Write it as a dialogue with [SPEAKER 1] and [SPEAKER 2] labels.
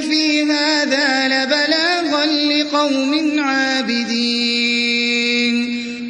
[SPEAKER 1] في هذا لبلاغا لقوم عابدين.